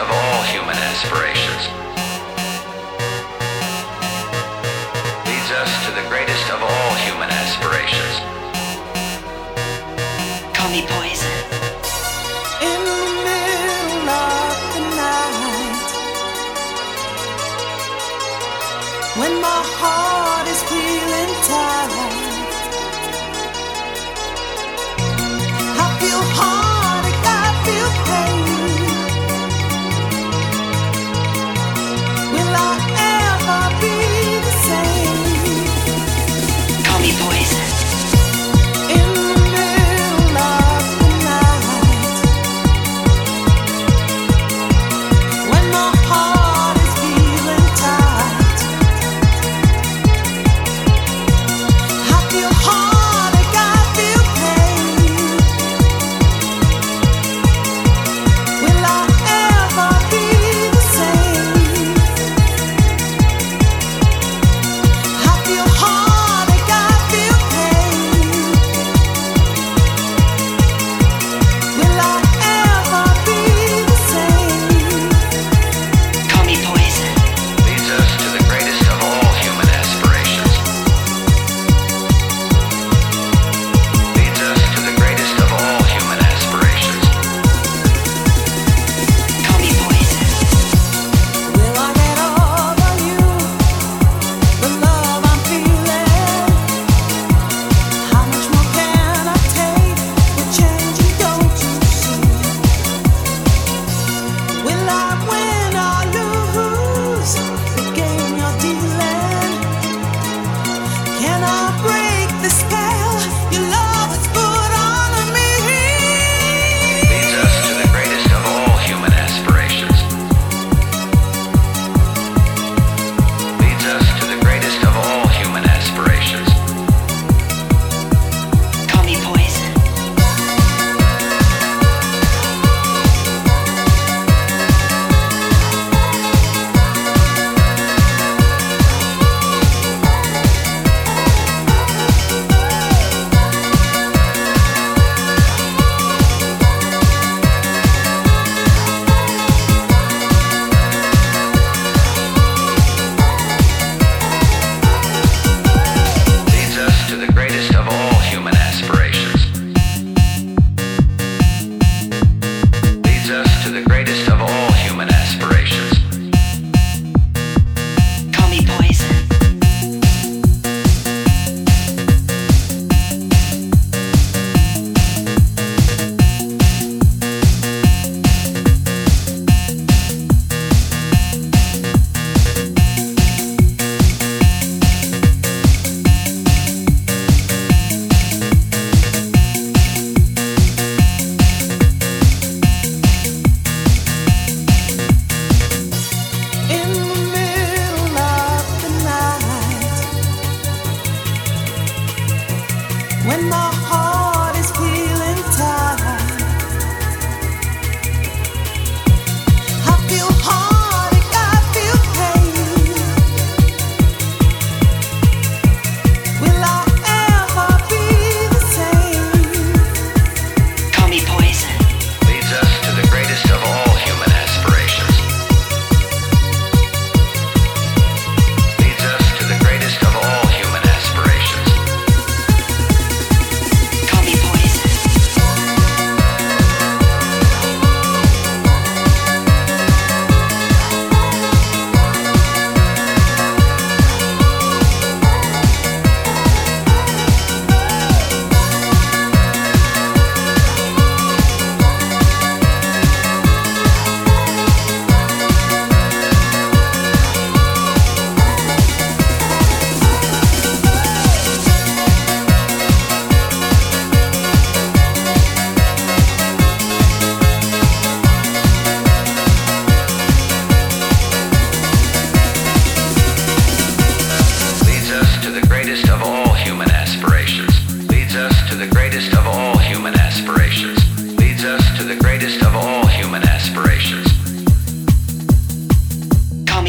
of all human aspirations.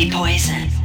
Me poison.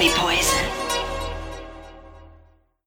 Be